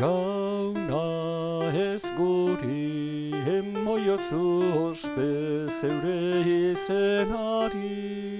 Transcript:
Jauna ez guri emoiozu ospe zeure izenari.